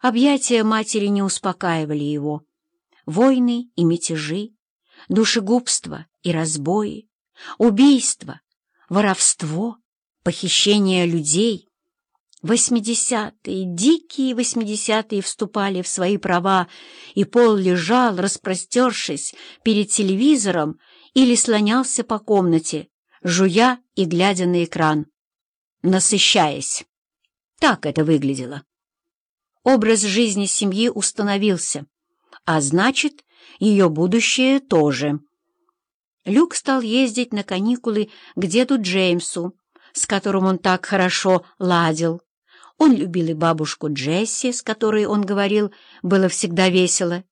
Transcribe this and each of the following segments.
Объятия матери не успокаивали его. Войны и мятежи, душегубство и разбои, убийство, воровство, похищение людей. Восьмидесятые, дикие восьмидесятые вступали в свои права, и Пол лежал, распростершись перед телевизором или слонялся по комнате, жуя и глядя на экран, насыщаясь. Так это выглядело. Образ жизни семьи установился, а значит, ее будущее тоже. Люк стал ездить на каникулы к деду Джеймсу, с которым он так хорошо ладил. Он любил и бабушку Джесси, с которой он говорил, было всегда весело.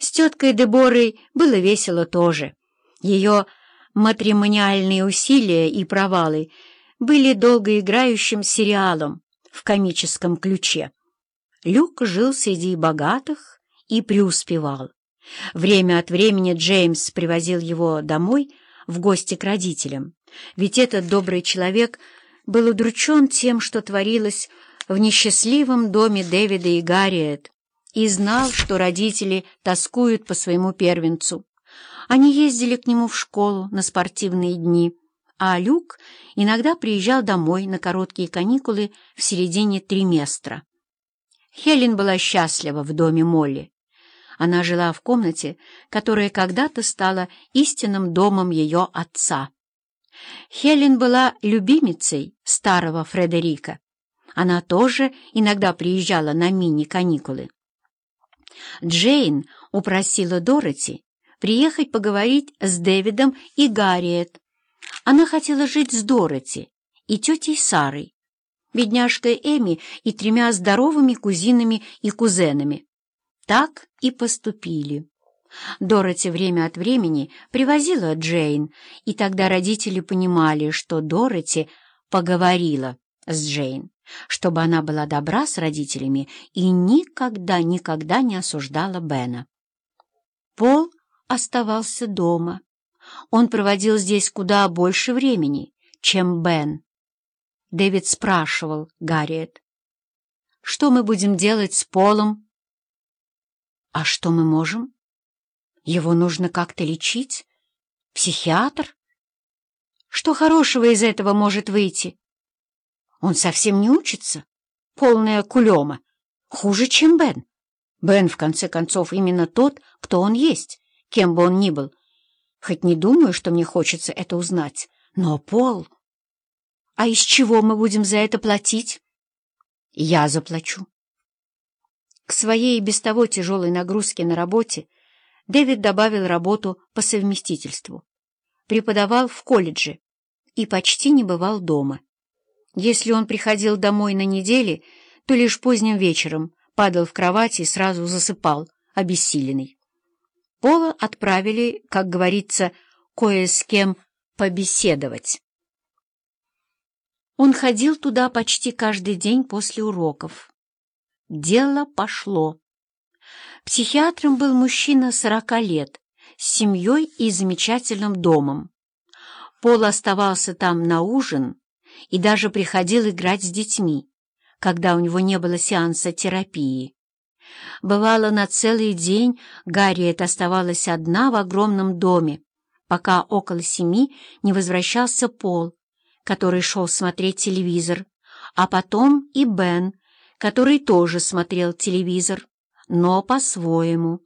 С теткой Деборой было весело тоже. Ее матримониальные усилия и провалы были долгоиграющим сериалом в комическом ключе. Люк жил среди богатых и преуспевал. Время от времени Джеймс привозил его домой в гости к родителям, ведь этот добрый человек был удручен тем, что творилось в несчастливом доме Дэвида и Гарриет, и знал, что родители тоскуют по своему первенцу. Они ездили к нему в школу на спортивные дни, а Люк иногда приезжал домой на короткие каникулы в середине триместра. Хелен была счастлива в доме Молли. Она жила в комнате, которая когда-то стала истинным домом ее отца. Хелен была любимицей старого Фредерика. Она тоже иногда приезжала на мини-каникулы. Джейн упросила Дороти приехать поговорить с Дэвидом и Гарриет. Она хотела жить с Дороти и тетей Сарой, бедняжкой Эми и тремя здоровыми кузинами и кузенами. Так и поступили. Дороти время от времени привозила Джейн, и тогда родители понимали, что Дороти поговорила с Джейн, чтобы она была добра с родителями и никогда-никогда не осуждала Бена. Пол оставался дома. Он проводил здесь куда больше времени, чем Бен. Дэвид спрашивал Гарриет, «Что мы будем делать с Полом?» «А что мы можем? Его нужно как-то лечить? Психиатр? Что хорошего из этого может выйти? Он совсем не учится? Полная кулема. Хуже, чем Бен. Бен, в конце концов, именно тот, кто он есть, кем бы он ни был. Хоть не думаю, что мне хочется это узнать. Но Пол... А из чего мы будем за это платить? Я заплачу. К своей без того тяжелой нагрузке на работе Дэвид добавил работу по совместительству. Преподавал в колледже и почти не бывал дома. Если он приходил домой на неделе, то лишь поздним вечером падал в кровать и сразу засыпал, обессиленный. Пола отправили, как говорится, кое с кем побеседовать. Он ходил туда почти каждый день после уроков. Дело пошло. Психиатром был мужчина сорока лет, с семьей и замечательным домом. Пол оставался там на ужин и даже приходил играть с детьми, когда у него не было сеанса терапии. Бывало, на целый день Гарриет оставалась одна в огромном доме, пока около семи не возвращался Пол, который шел смотреть телевизор, а потом и Бен, который тоже смотрел телевизор, но по-своему.